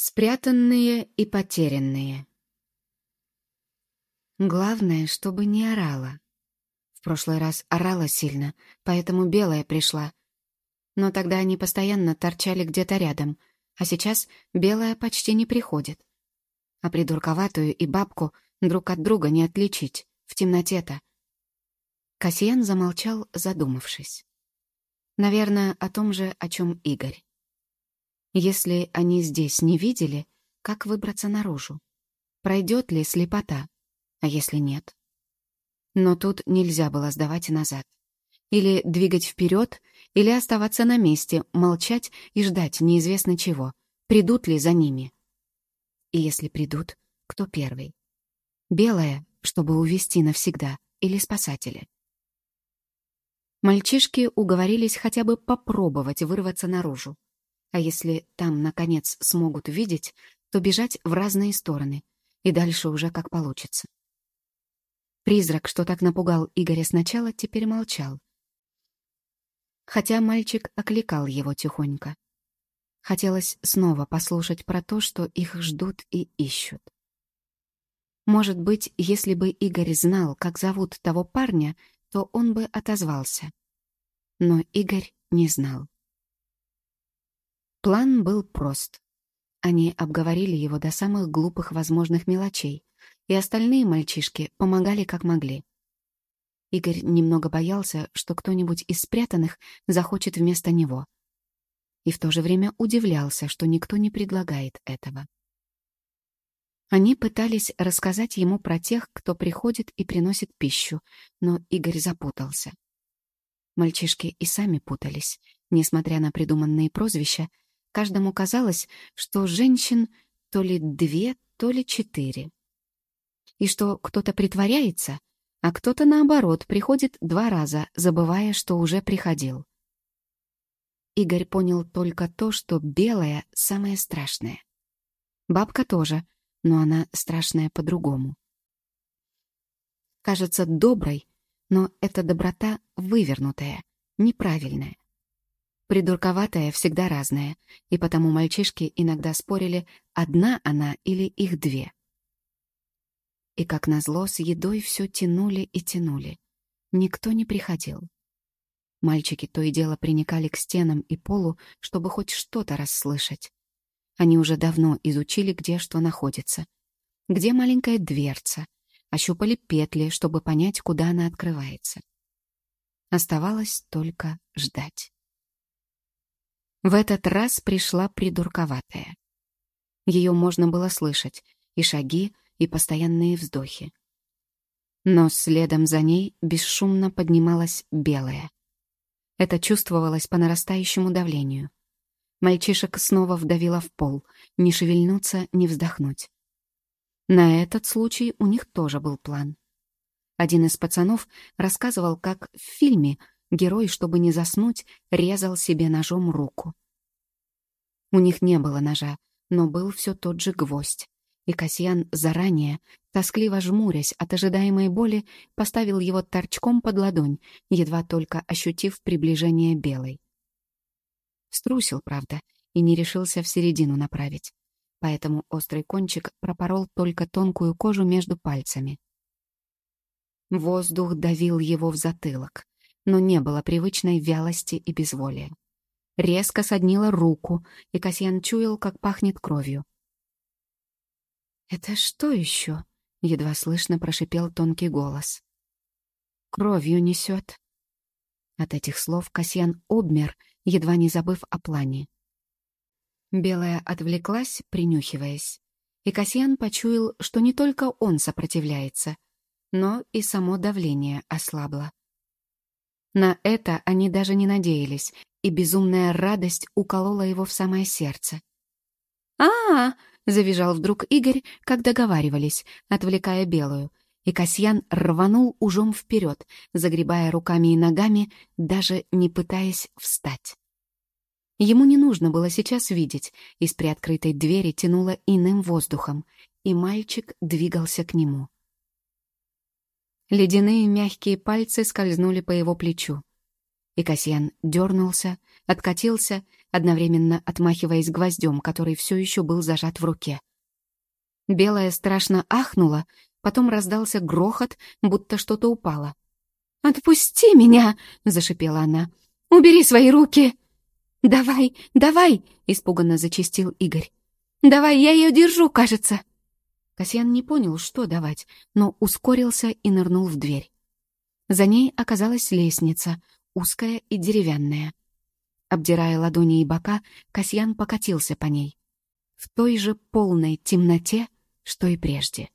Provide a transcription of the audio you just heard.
Спрятанные и потерянные. Главное, чтобы не орала. В прошлый раз орала сильно, поэтому белая пришла. Но тогда они постоянно торчали где-то рядом, а сейчас белая почти не приходит. А придурковатую и бабку друг от друга не отличить, в темноте-то. Касьян замолчал, задумавшись. Наверное, о том же, о чем Игорь. Если они здесь не видели, как выбраться наружу? Пройдет ли слепота? А если нет? Но тут нельзя было сдавать назад. Или двигать вперед, или оставаться на месте, молчать и ждать неизвестно чего. Придут ли за ними? И если придут, кто первый? Белая, чтобы увести навсегда, или спасатели? Мальчишки уговорились хотя бы попробовать вырваться наружу. А если там, наконец, смогут видеть, то бежать в разные стороны, и дальше уже как получится. Призрак, что так напугал Игоря сначала, теперь молчал. Хотя мальчик окликал его тихонько. Хотелось снова послушать про то, что их ждут и ищут. Может быть, если бы Игорь знал, как зовут того парня, то он бы отозвался. Но Игорь не знал. План был прост. Они обговорили его до самых глупых возможных мелочей, и остальные мальчишки помогали как могли. Игорь немного боялся, что кто-нибудь из спрятанных захочет вместо него. И в то же время удивлялся, что никто не предлагает этого. Они пытались рассказать ему про тех, кто приходит и приносит пищу, но Игорь запутался. Мальчишки и сами путались. Несмотря на придуманные прозвища, Каждому казалось, что женщин то ли две, то ли четыре. И что кто-то притворяется, а кто-то, наоборот, приходит два раза, забывая, что уже приходил. Игорь понял только то, что белая — самое страшное. Бабка тоже, но она страшная по-другому. Кажется доброй, но эта доброта вывернутая, неправильная. Придурковатая всегда разная, и потому мальчишки иногда спорили, одна она или их две. И, как назло, с едой все тянули и тянули. Никто не приходил. Мальчики то и дело приникали к стенам и полу, чтобы хоть что-то расслышать. Они уже давно изучили, где что находится. Где маленькая дверца. Ощупали петли, чтобы понять, куда она открывается. Оставалось только ждать. В этот раз пришла придурковатая. Ее можно было слышать, и шаги, и постоянные вздохи. Но следом за ней бесшумно поднималась белая. Это чувствовалось по нарастающему давлению. Мальчишек снова вдавило в пол, не шевельнуться, не вздохнуть. На этот случай у них тоже был план. Один из пацанов рассказывал, как в фильме Герой, чтобы не заснуть, резал себе ножом руку. У них не было ножа, но был все тот же гвоздь. И Касьян заранее, тоскливо жмурясь от ожидаемой боли, поставил его торчком под ладонь, едва только ощутив приближение белой. Струсил, правда, и не решился в середину направить. Поэтому острый кончик пропорол только тонкую кожу между пальцами. Воздух давил его в затылок но не было привычной вялости и безволия. Резко соднила руку, и Касьян чуял, как пахнет кровью. «Это что еще?» — едва слышно прошипел тонкий голос. «Кровью несет». От этих слов Касьян обмер, едва не забыв о плане. Белая отвлеклась, принюхиваясь, и Касьян почуял, что не только он сопротивляется, но и само давление ослабло. На это они даже не надеялись, и безумная радость уколола его в самое сердце. а, -а, завизжал вдруг Игорь, как договаривались, отвлекая белую, и Касьян рванул ужом вперед, загребая руками и ногами, даже не пытаясь встать. Ему не нужно было сейчас видеть, из приоткрытой двери тянуло иным воздухом, и мальчик двигался к нему. Ледяные мягкие пальцы скользнули по его плечу. И Касьян дернулся, откатился, одновременно отмахиваясь гвоздем, который все еще был зажат в руке. Белая страшно ахнула, потом раздался грохот, будто что-то упало. «Отпусти меня!» — зашипела она. «Убери свои руки!» «Давай, давай!» — испуганно зачистил Игорь. «Давай, я ее держу, кажется!» Касьян не понял, что давать, но ускорился и нырнул в дверь. За ней оказалась лестница, узкая и деревянная. Обдирая ладони и бока, Касьян покатился по ней. В той же полной темноте, что и прежде.